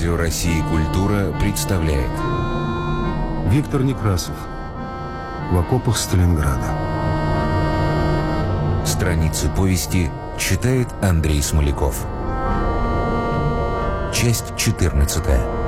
Радио России «Культура» представляет. Виктор Некрасов. В окопах Сталинграда Страницы повести читает Андрей Смоляков. Часть 14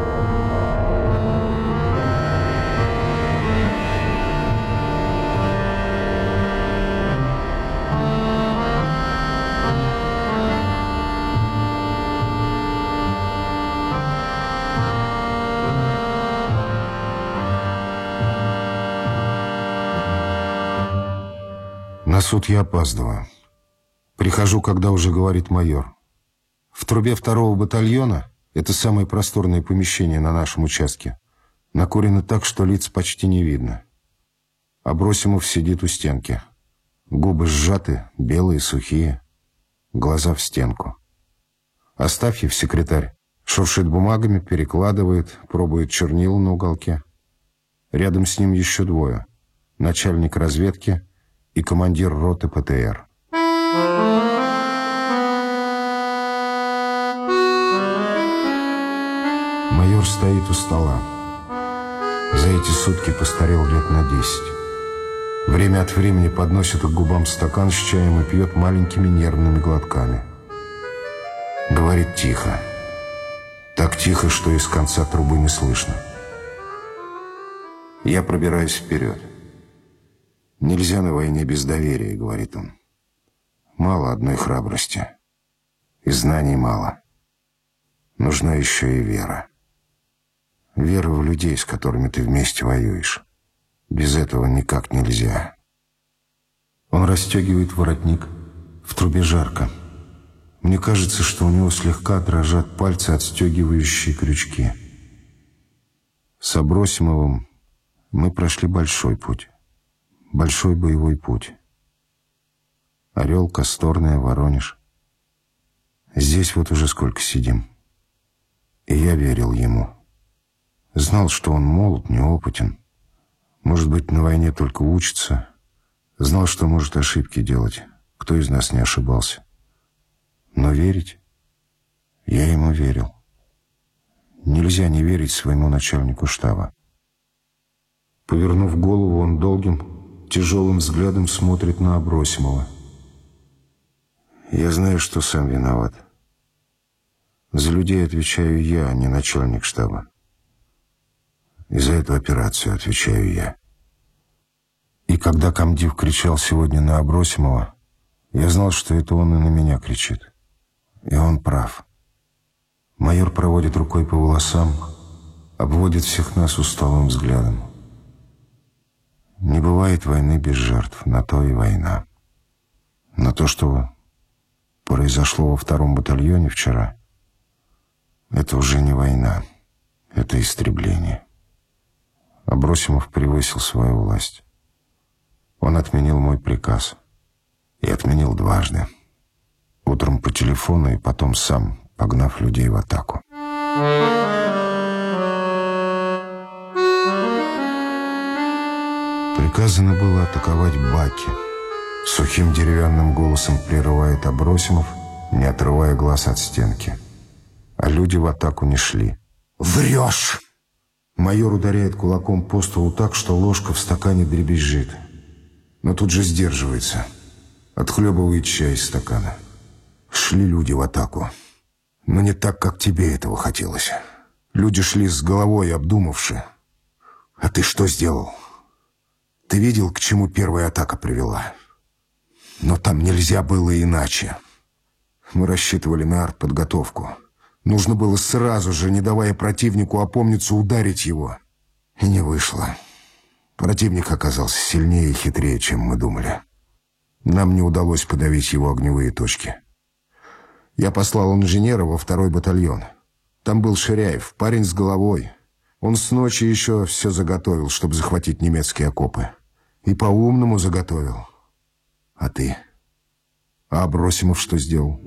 На суд я опаздываю. Прихожу, когда уже говорит майор. В трубе второго батальона, это самое просторное помещение на нашем участке, накурено так, что лиц почти не видно. Абросимов сидит у стенки. Губы сжаты, белые, сухие, глаза в стенку. Астафьев, секретарь, шуршит бумагами, перекладывает, пробует чернила на уголке. Рядом с ним еще двое. Начальник разведки и командир роты ПТР. Майор стоит у стола. За эти сутки постарел лет на десять. Время от времени подносит к губам стакан с чаем и пьет маленькими нервными глотками. Говорит тихо. Так тихо, что из конца трубы не слышно. Я пробираюсь вперед. «Нельзя на войне без доверия», — говорит он. «Мало одной храбрости. И знаний мало. Нужна еще и вера. Вера в людей, с которыми ты вместе воюешь. Без этого никак нельзя». Он расстегивает воротник. В трубе жарко. Мне кажется, что у него слегка дрожат пальцы, отстегивающие крючки. С Абросимовым мы прошли большой путь. Большой боевой путь. Орел, Косторная, Воронеж. Здесь вот уже сколько сидим. И я верил ему. Знал, что он молод, неопытен. Может быть, на войне только учится. Знал, что может ошибки делать. Кто из нас не ошибался? Но верить? Я ему верил. Нельзя не верить своему начальнику штаба. Повернув голову, он долгим, тяжелым взглядом смотрит на Абросимова. Я знаю, что сам виноват. За людей отвечаю я, а не начальник штаба. И за эту операцию отвечаю я. И когда комдив кричал сегодня на Абросимова, я знал, что это он и на меня кричит. И он прав. Майор проводит рукой по волосам, обводит всех нас усталым взглядом. Не бывает войны без жертв, на то и война. Но то, что произошло во втором батальоне вчера, это уже не война, это истребление. Абросимов превысил свою власть. Он отменил мой приказ. И отменил дважды. Утром по телефону и потом сам, погнав людей в атаку. Приказано было атаковать Баки. Сухим деревянным голосом прерывает Абросимов, не отрывая глаз от стенки. А люди в атаку не шли. «Врешь!» Майор ударяет кулаком по столу так, что ложка в стакане дребезжит. Но тут же сдерживается. Отхлебывает чай из стакана. Шли люди в атаку. Но не так, как тебе этого хотелось. Люди шли с головой, обдумавши. А ты что сделал? Ты видел, к чему первая атака привела? Но там нельзя было иначе. Мы рассчитывали на артподготовку. Нужно было сразу же, не давая противнику опомниться, ударить его. И не вышло. Противник оказался сильнее и хитрее, чем мы думали. Нам не удалось подавить его огневые точки. Я послал инженера во второй батальон. Там был Ширяев, парень с головой. Он с ночи еще все заготовил, чтобы захватить немецкие окопы. И по-умному заготовил. А ты? А Абросимов что сделал?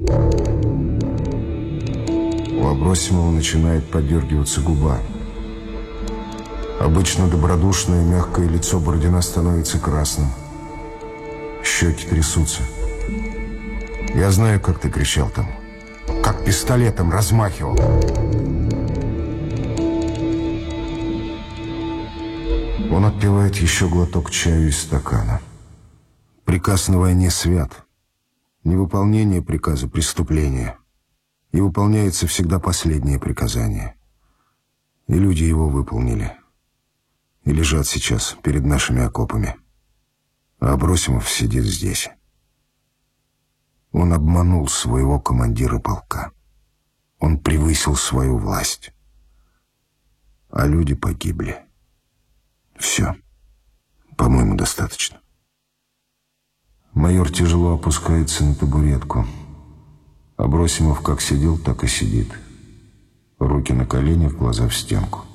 У Абросимова начинает подергиваться губа. Обычно добродушное мягкое лицо Бородина становится красным. Щеки трясутся. Я знаю, как ты кричал там. Как пистолетом размахивал. Он отпивает еще глоток чаю из стакана. Приказ на войне свят. Невыполнение приказа — преступление. И выполняется всегда последнее приказание. И люди его выполнили. И лежат сейчас перед нашими окопами. А Абросимов сидит здесь. Он обманул своего командира полка. Он превысил свою власть. А люди погибли. Все. По-моему, достаточно. Майор тяжело опускается на табуретку. Абросимов как сидел, так и сидит. Руки на коленях, глаза в стенку.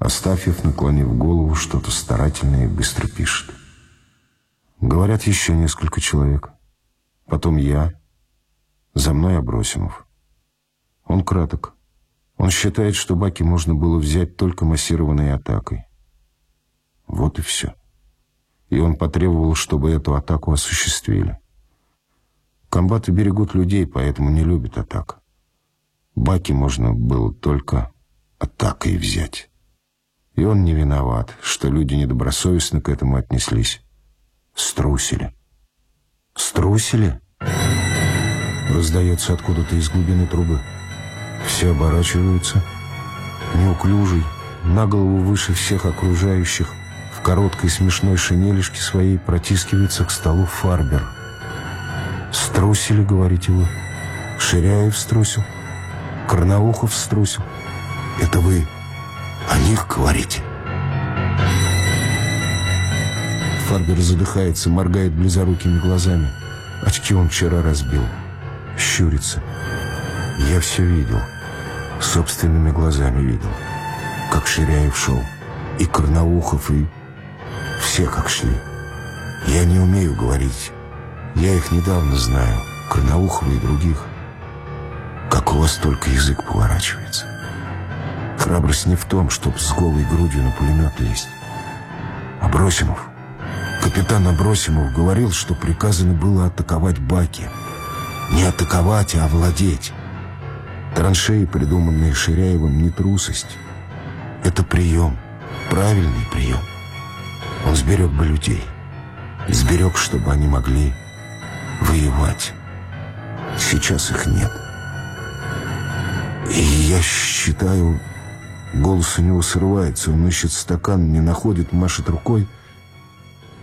Астафьев, наклонив голову, что-то старательно и быстро пишет. Говорят еще несколько человек. Потом я. За мной Абросимов. Он краток. Он считает, что Баки можно было взять только массированной атакой. Вот и все. И он потребовал, чтобы эту атаку осуществили. Комбаты берегут людей, поэтому не любят атак. Баки можно было только атакой взять. И он не виноват, что люди недобросовестно к этому отнеслись. Струсили. Струсили? Раздается откуда-то из глубины трубы. Все оборачиваются. Неуклюжий, на голову выше всех окружающих, короткой смешной шинелишке своей протискивается к столу Фарбер. «Струсили, говорите вы?» «Ширяев струсил?» «Карнаухов струсил?» «Это вы о них говорите?» Фарбер задыхается, моргает близорукими глазами. Очки он вчера разбил. Щурится. Я все видел. Собственными глазами видел. Как Ширяев шел. И Корнаухов, и... Все как шли. Я не умею говорить. Я их недавно знаю. Корнаухова и других. Как у вас только язык поворачивается. Храбрость не в том, чтоб с голой грудью на пулемет лезть. Абросимов. Капитан Абросимов говорил, что приказано было атаковать баки. Не атаковать, а овладеть. Траншеи, придуманные Ширяевым, не трусость. Это прием, правильный прием. Он сберег бы людей. Сберег, чтобы они могли воевать. Сейчас их нет. И я считаю, голос у него срывается, он ищет стакан, не находит, машет рукой.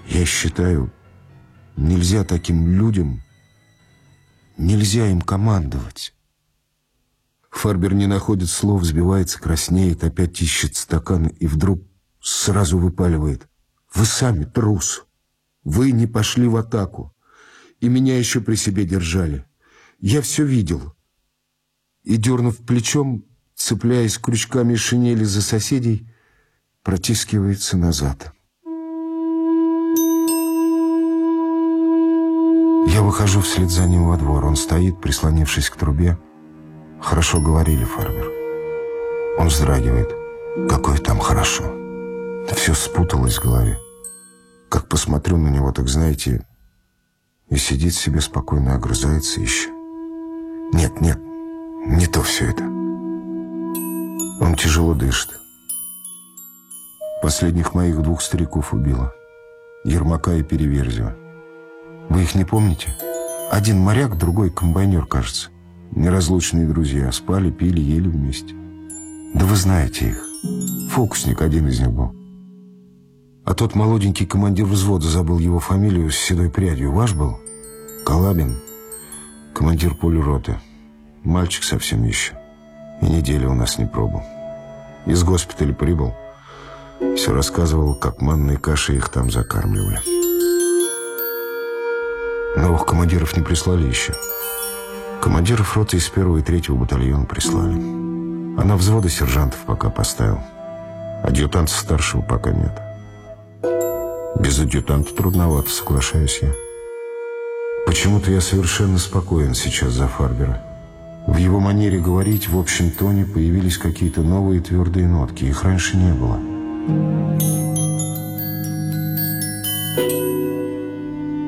Я считаю, нельзя таким людям, нельзя им командовать. Фарбер не находит слов, сбивается, краснеет, опять ищет стакан и вдруг сразу выпаливает. «Вы сами трус. Вы не пошли в атаку. И меня еще при себе держали. Я все видел». И, дернув плечом, цепляясь крючками шинели за соседей, протискивается назад. Я выхожу вслед за ним во двор. Он стоит, прислонившись к трубе. «Хорошо говорили, фермер». Он вздрагивает. «Какое там хорошо». Все спуталось в голове. Как посмотрю на него, так знаете, и сидит себе спокойно, огрызается еще. Нет, нет, не то все это. Он тяжело дышит. Последних моих двух стариков убило. Ермака и Переверзева. Вы их не помните? Один моряк, другой комбайнер, кажется. Неразлучные друзья. Спали, пили, ели вместе. Да вы знаете их. Фокусник один из них был. А тот молоденький командир взвода забыл его фамилию с седой прядью. Ваш был? Калабин. Командир полироты. Мальчик совсем еще. И недели у нас не пробыл. Из госпиталя прибыл. Все рассказывал, как манной кашей их там закармливали. Новых командиров не прислали еще. Командиров роты из первого и третьего батальона прислали. А на взводы сержантов пока поставил. Адъютанта старшего пока нет. Без адъютанта трудновато, соглашаюсь я. Почему-то я совершенно спокоен сейчас за Фарбера. В его манере говорить, в общем тоне, появились какие-то новые твердые нотки. Их раньше не было.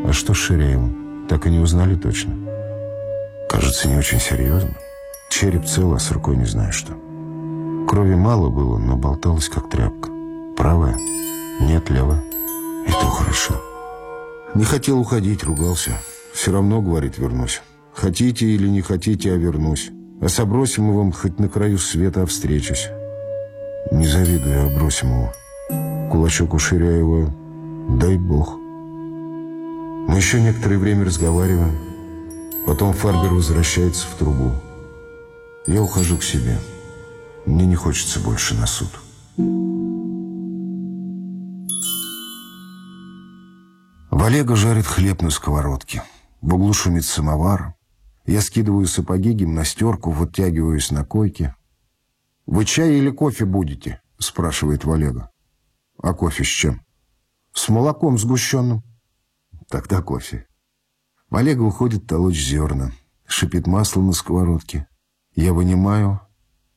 А что с Ширяевым? Так и не узнали точно? Кажется, не очень серьезно. Череп цел, а с рукой не знаю что. Крови мало было, но болталась как тряпка. Правая? Нет, лево. И то хорошо. Не хотел уходить, ругался. Все равно, говорит, вернусь. Хотите или не хотите, а вернусь. А с Абросимовым хоть на краю света встречусь. Не завидую Абросимову. Кулачок у Ширяева, дай бог. Мы еще некоторое время разговариваем. Потом Фарбер возвращается в трубу. Я ухожу к себе. Мне не хочется больше на суд. Валега жарит хлеб на сковородке. В углу шумит самовар. Я скидываю сапоги, гимнастерку, вытягиваюсь на койке. «Вы чай или кофе будете?» — спрашивает Валега. «А кофе с чем?» «С молоком сгущенным». «Тогда кофе». Валега уходит толочь зерна, шипит масло на сковородке. Я вынимаю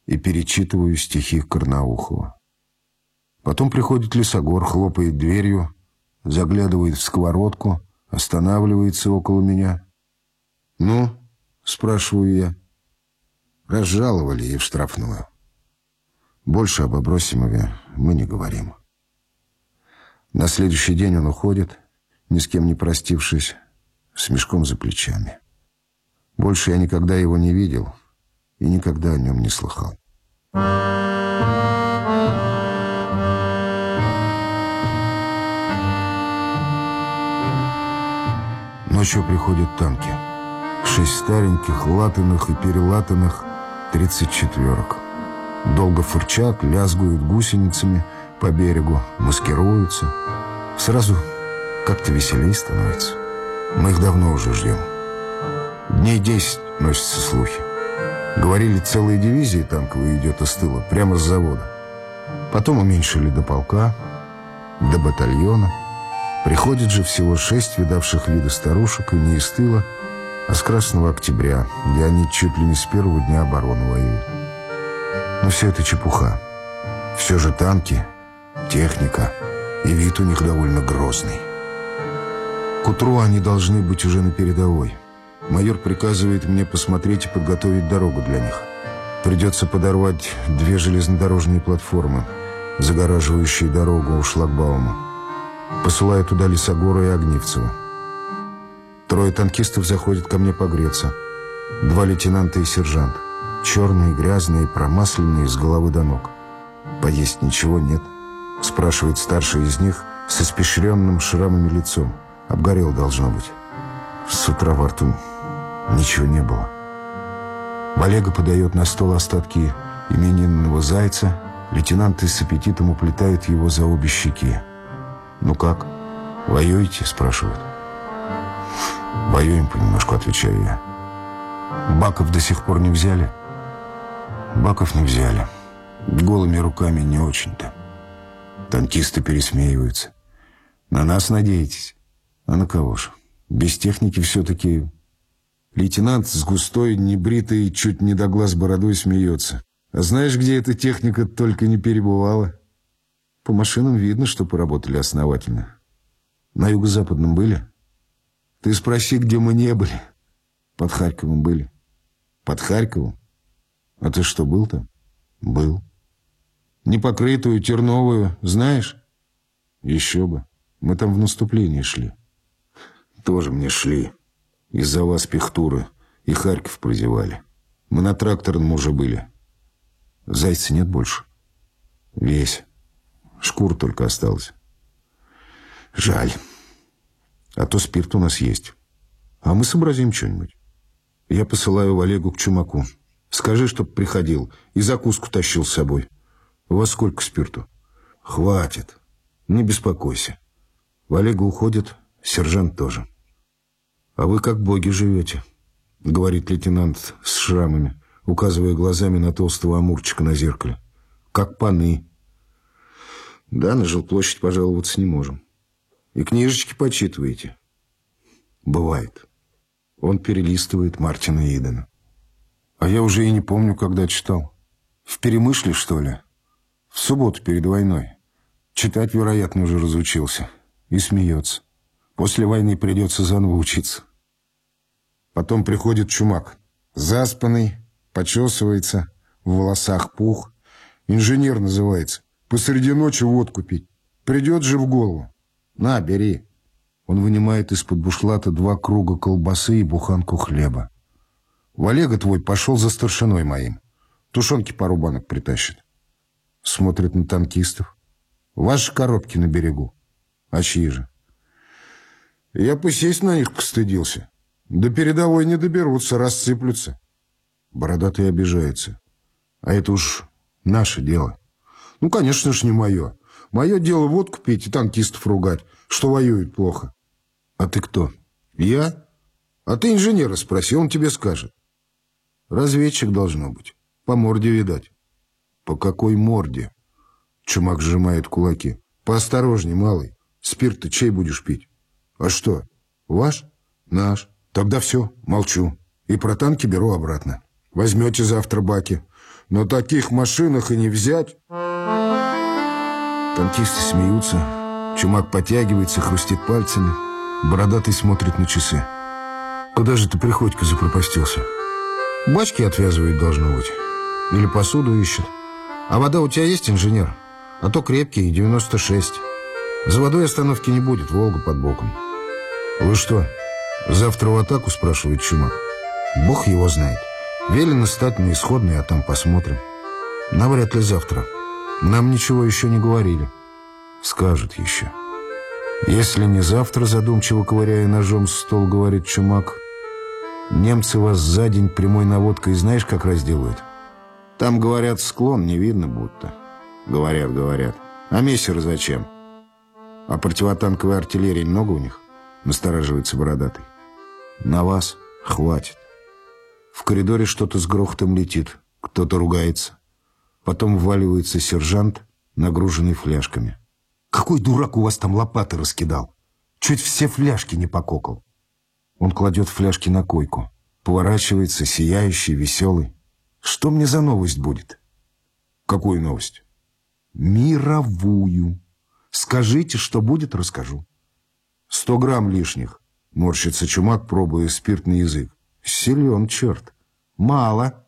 и перечитываю стихи Карнаухова. Потом приходит лесогор, хлопает дверью, заглядывает в сковородку, останавливается около меня. «Ну?» — спрашиваю я. Разжаловали и в штрафную. Больше об Абросимове мы не говорим. На следующий день он уходит, ни с кем не простившись, с мешком за плечами. Больше я никогда его не видел и никогда о нем не слыхал. Ночью приходят танки. Шесть стареньких, латанных и перелатанных тридцать четверок. Долго фырчат, лязгуют гусеницами по берегу, маскируются. Сразу как-то веселее становится. Мы их давно уже ждем. Дней десять носятся слухи. Говорили, целая дивизия танковая идет из тыла, прямо с завода. Потом уменьшили до полка, до батальона. Приходит же всего шесть видавших виды старушек, и не из тыла, а с Красного Октября, где они чуть ли не с первого дня обороны воюют. Но все это чепуха. Все же танки, техника, и вид у них довольно грозный. К утру они должны быть уже на передовой. Майор приказывает мне посмотреть и подготовить дорогу для них. Придется подорвать две железнодорожные платформы, загораживающие дорогу у шлагбаума. Посылаю туда Лисогора и Огнивцева. Трое танкистов заходят ко мне погреться. Два лейтенанта и сержант. Черные, грязные, промасленные с головы до ног. Поесть ничего нет. Спрашивает старший из них с испещренным шрамами лицом. Обгорел, должно быть. С утра во рту ничего не было. Валега подает на стол остатки именинного зайца. Лейтенанты с аппетитом уплетают его за обе щеки. «Ну как? Воюете?» – спрашивают. «Воюем понемножку», – отвечаю я. «Баков до сих пор не взяли?» «Баков не взяли. Голыми руками не очень-то». Танкисты пересмеиваются. «На нас надеетесь?» «А на кого же? Без техники все-таки...» Лейтенант с густой, небритой, чуть не до глаз бородой смеется. «А знаешь, где эта техника только не перебывала?» По машинам видно, что поработали основательно. На юго-западном были? Ты спроси, где мы не были. Под Харьковом были. Под Харьковом? А ты что, был там? Был. Непокрытую, терновую, знаешь? Еще бы. Мы там в наступлении шли. Тоже мне шли. Из-за вас пихтуры и Харьков прозевали. Мы на тракторном уже были. Зайца нет больше. Весь. Шкур только осталась. Жаль. А то спирт у нас есть. А мы сообразим что-нибудь. Я посылаю Олегу к Чумаку. Скажи, чтоб приходил и закуску тащил с собой. У вас сколько спирту? Хватит. Не беспокойся. Олега уходит, сержант тоже. А вы как боги живете, говорит лейтенант с шрамами, указывая глазами на толстого амурчика на зеркале. Как паны. Да, на жилплощадь пожаловаться не можем. И книжечки почитываете? Бывает. Он перелистывает Мартина Идена. А я уже и не помню, когда читал. В Перемышле, что ли? В субботу перед войной. Читать, вероятно, уже разучился. И смеется. После войны придется заново учиться. Потом приходит чумак. Заспанный, почесывается, в волосах пух. Инженер называется. Посреди ночи водку пить. Придет же в голову. На, бери. Он вынимает из-под бушлата два круга колбасы и буханку хлеба. В Олега твой пошел за старшиной моим. Тушенки пару банок притащит. Смотрит на танкистов. Ваши коробки на берегу. А чьи же? Я посесть на них постыдился. До передовой не доберутся, рассыплются. Бородатый обижается. А это уж наше дело. Ну, конечно ж, не мое. Мое дело водку пить и танкистов ругать, что воюют плохо. А ты кто? Я? А ты инженера спроси, он тебе скажет. Разведчик должно быть. По морде видать. По какой морде? Чумак сжимает кулаки. Поосторожней, малый. Спирт ты чей будешь пить? А что? Ваш? Наш. Тогда все, молчу. И про танки беру обратно. Возьмете завтра баки. На таких машинах и не взять. Танкисты смеются. Чумак потягивается, хрустит пальцами. Бородатый смотрит на часы. Куда же ты, Приходько, запропастился? Бачки отвязывает, должно быть. Или посуду ищет. А вода у тебя есть, инженер? А то крепкий, 96. За водой остановки не будет, Волга под боком. Вы что, завтра в атаку, спрашивает Чумак? Бог его знает. Велено стать на исходный, а там посмотрим. Навряд ли завтра. Нам ничего еще не говорили. Скажут еще. Если не завтра, задумчиво ковыряя ножом стол, говорит Чумак, немцы вас за день прямой наводкой знаешь, как разделают? Там, говорят, склон не видно будто. Говорят, говорят. А мессеры зачем? А противотанковой артиллерии много у них? Настораживается бородатый. На вас хватит. В коридоре что-то с грохотом летит. Кто-то ругается. Потом вваливается сержант, нагруженный фляжками. «Какой дурак у вас там лопаты раскидал? Чуть все фляжки не пококал». Он кладет фляжки на койку. Поворачивается, сияющий, веселый. «Что мне за новость будет?» «Какую новость?» «Мировую. Скажите, что будет, расскажу». «Сто грамм лишних», — морщится чумак, пробуя спиртный язык. Силен, черт. Мало.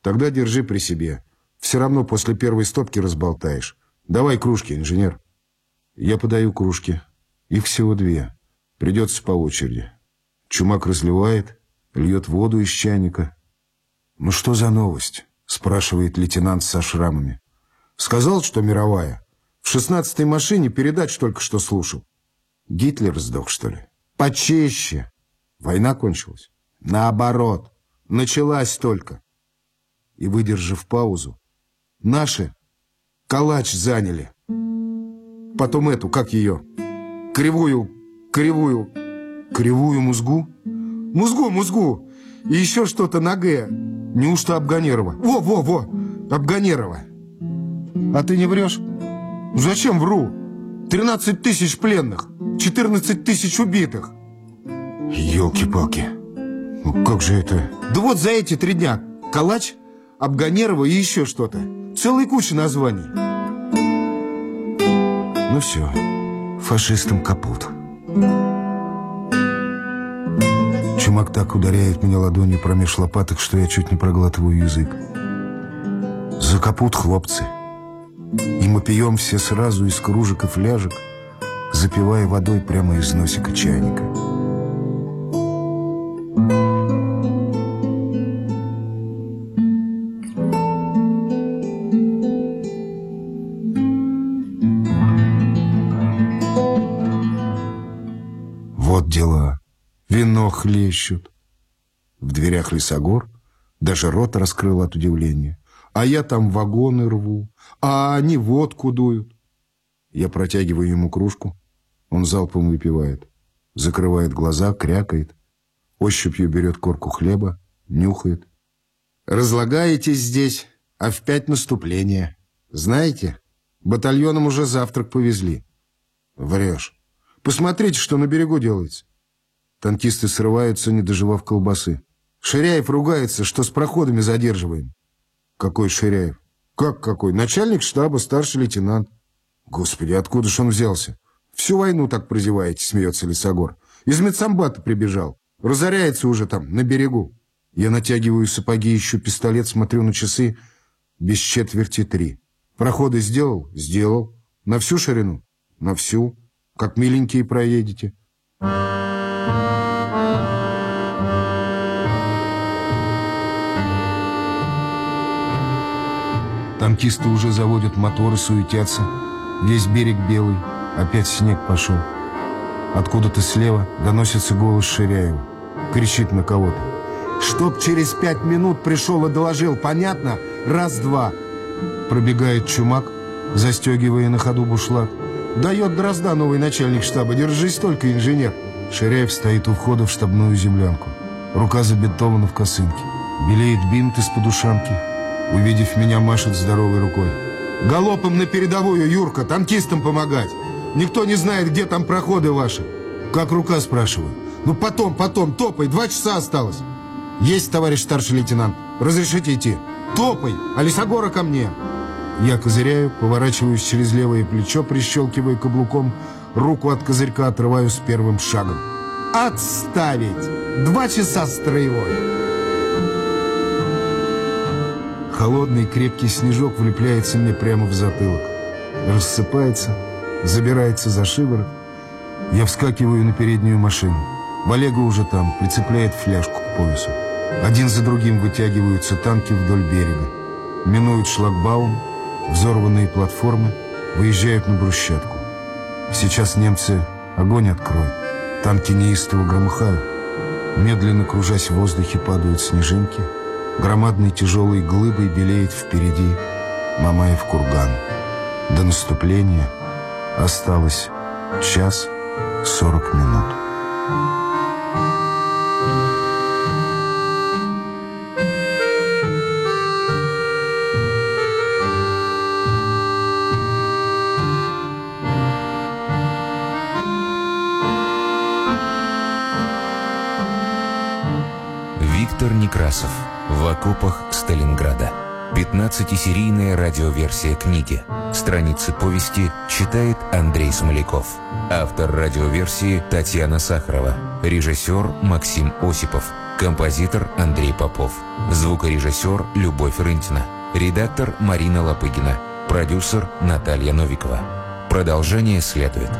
Тогда держи при себе. Все равно после первой стопки разболтаешь. Давай кружки, инженер. Я подаю кружки. Их всего две. Придется по очереди. Чумак разливает, льет воду из чайника. «Ну что за новость?» — спрашивает лейтенант со шрамами. «Сказал, что мировая. В шестнадцатой машине передач только что слушал. Гитлер сдох, что ли? Почище. Война кончилась. Наоборот, началась только. И, выдержав паузу, наши калач заняли. Потом эту, как ее, кривую, кривую, кривую музгу? Музгу, музгу! И еще что-то на Г. Неужто Абганерова? Во, во, во! Абганерова! А ты не врешь? Зачем вру? 13 тысяч пленных, 14 тысяч убитых. Елки-палки. Ну, как же это? Да вот за эти три дня. Калач, Абганерова и еще что-то. Целая куча названий. Ну все, фашистам капут. Чумак так ударяет меня ладонью промеж лопаток, что я чуть не проглатываю язык. За капут, хлопцы. И мы пьем все сразу из кружек и фляжек, запивая водой прямо из носика чайника. Хлещут. В дверях лесогор даже рот раскрыл от удивления. А я там вагоны рву, а они водку дуют. Я протягиваю ему кружку. Он залпом выпивает. Закрывает глаза, крякает. Ощупью берет корку хлеба, нюхает. Разлагаетесь здесь, а в пять наступления. Знаете, батальоном уже завтрак повезли. Врешь. Посмотрите, что на берегу делается. Танкисты срываются, не доживав колбасы. Ширяев ругается, что с проходами задерживаем. Какой Ширяев? Как какой? Начальник штаба, старший лейтенант. Господи, откуда ж он взялся? Всю войну так прозеваете, смеется Лесогор. Из медсамбата прибежал. Разоряется уже там, на берегу. Я натягиваю сапоги, ищу пистолет, смотрю на часы. Без четверти три. Проходы сделал? Сделал. На всю ширину? на всю, как миленькие проедете. Танкисты уже заводят моторы, суетятся. Весь берег белый, опять снег пошел. Откуда-то слева доносится голос Ширяева. Кричит на кого-то. «Чтоб через пять минут пришел и доложил, понятно? Раз-два!» Пробегает чумак, застегивая на ходу бушлат. Дает дрозда новый начальник штаба. Держись только, инженер. Ширяев стоит у входа в штабную землянку. Рука забинтована в косынке. Белеет бинт из-под ушанки. Увидев меня, машет здоровой рукой. «Галопом на передовую, Юрка, танкистам помогать! Никто не знает, где там проходы ваши!» «Как рука?» – спрашиваю. «Ну потом, потом, топай, два часа осталось!» «Есть, товарищ старший лейтенант, разрешите идти?» «Топай, а лесогора ко мне!» Я козыряю, поворачиваюсь через левое плечо, прищелкивая каблуком, руку от козырька отрываю с первым шагом. «Отставить! Два часа строевой!» Холодный крепкий снежок влепляется мне прямо в затылок. Рассыпается, забирается за шиворот. Я вскакиваю на переднюю машину. Валега уже там, прицепляет фляжку к поясу. Один за другим вытягиваются танки вдоль берега. Минуют шлагбаум, взорванные платформы, выезжают на брусчатку. Сейчас немцы огонь откроют. Танки неистово громыхают. Медленно кружась в воздухе падают снежинки — Громадной тяжелой глыбой белеет впереди Мамаев курган. До наступления осталось час сорок минут. Окопах Сталинграда. 15-серийная радиоверсия книги. Страницы повести читает Андрей Смоляков. Автор радиоверсии Татьяна Сахарова. Режиссер Максим Осипов. Композитор Андрей Попов. Звукорежиссер Любовь Рынтина. Редактор Марина Лопыгина. Продюсер Наталья Новикова. Продолжение следует.